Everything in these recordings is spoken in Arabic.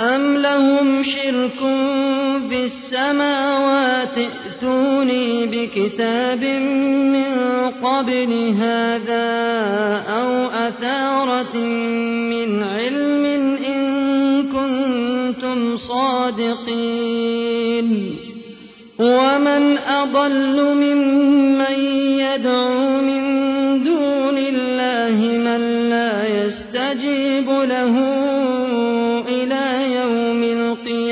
أم لهم شرك في السماوات ائتوني بكتاب من قبل هذا أو أثارة من علم إن كنتم صادقين ومن أضل ممن يدعو من دون الله من لا يستجيب له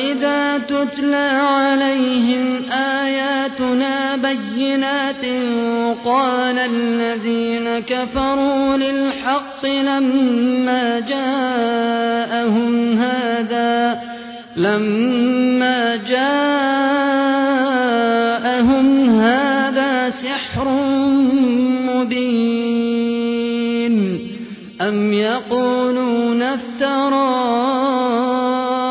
وإذا تتلى عليهم آياتنا بينات قال الذين كفروا للحق لما جاءهم هذا لما جاءهم هذا سحر مبين أم يقولون افتراه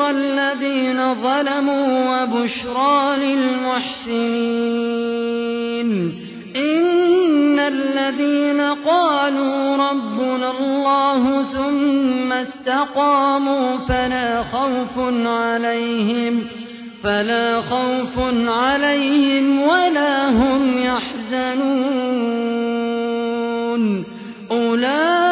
الذين ظلموا وبشرى للمحسنين. إن الذين قالوا ربنا الله ثم استقاموا فلا خوف عليهم فلا خوف عليهم ولا هم يحزنون. أولئك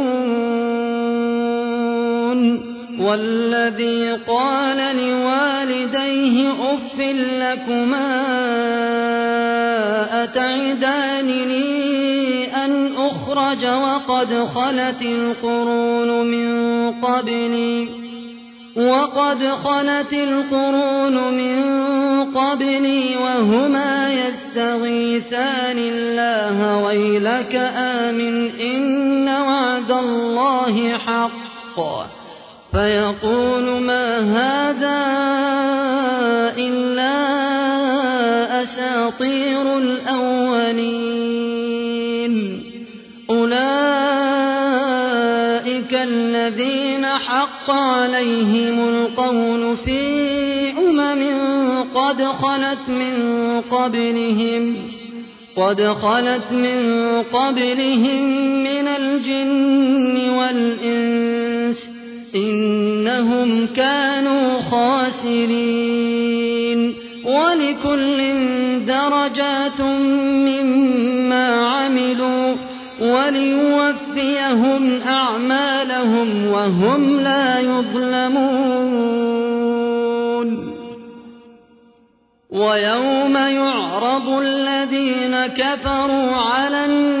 والذي قال لوالديه أف لكما أتعدانني أن أخرج وقد خلت القرون من قبلي؟ وقد خلت القرون من قبلي وهما يستغيثان الله ويلك آمن إن وعد الله حق. فيقول ما هذا إلا أساطير الأولين. أولئك الذين حق عليهم القول في أمم قد خلت من قبلهم قد خلت من قبلهم من الجن والإنس. إنهم كانوا خاسرين ولكل درجات مما عملوا وليوفيهم أعمالهم وهم لا يظلمون. ويوم يعرض الذين كفروا على النار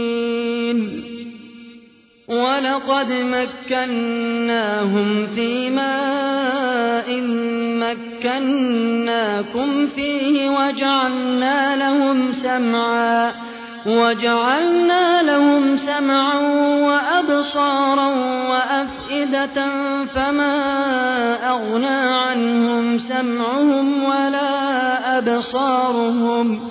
ولقد مكناهم في ماء مكناكم فيه وجعلنا لهم سمعا وجعلنا لهم سمعا وأبصارا وأفئدة فما أغنى عنهم سمعهم ولا أبصارهم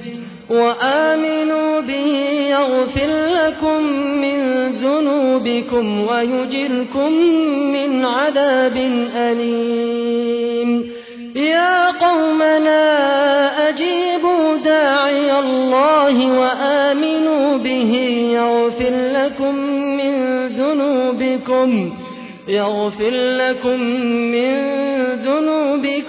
وآمنوا به يغفر لكم من ذنوبكم ويجركم من عذاب أليم. يا قومنا أجيبوا داعي الله وآمنوا به يغفر لكم من ذنوبكم يغفر لكم من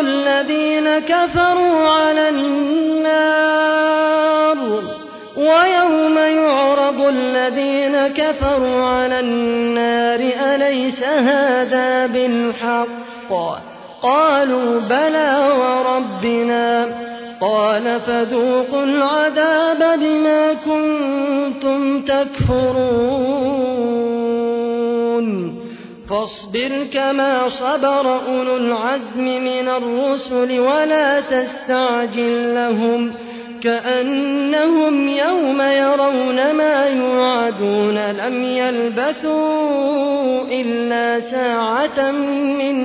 الذين كفروا على النار ويوم يعرض الذين كفروا على النار أليس هذا بالحق؟ قالوا بلى وربنا. قال فذوقوا العذاب بما كنتم تكفرون. فاصبر كما صبر أولو العزم من الرسل ولا تستعجل لهم كأنهم يوم يرون ما يوعدون لم يلبثوا إلا ساعة من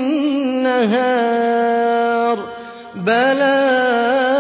نهار بلاغ